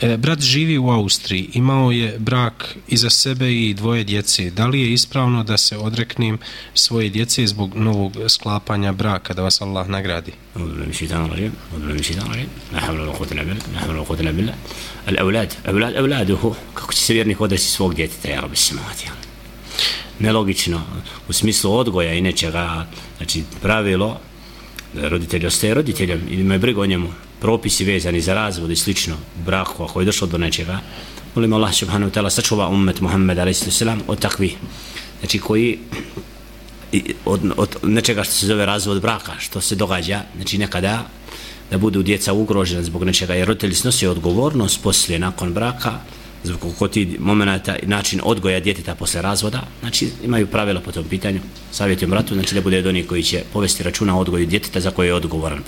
E, brat živi u Austriji, imao je brak iza sebe i dvoje djece. Da li je ispravno da se odreknem svoje djece zbog novog sklapanja braka, da vas Allah nagradi? Kako će se vjernik odreći svog djeteta, ja rabi se mati, nelogično u smislu odgoja i nečega znači pravilo roditelj ostaje roditeljem i imaju brigu o njemu propisi vezani za razvod i slično braku ako je došlo do nečega molim Allah subhanahu wa ta'ala sačuva ummet Muhammed a.s. od takvi znači koji od, od nečega što se zove razvod braka što se događa znači nekada da budu djeca ugrožena zbog nečega jer roditelji snosi odgovornost poslije nakon braka zbog kod ti momenta način odgoja djeteta posle razvoda, znači imaju pravila po tom pitanju, savjetujem ratu, znači da bude od onih koji će povesti računa o odgoju djeteta za koje je odgovoran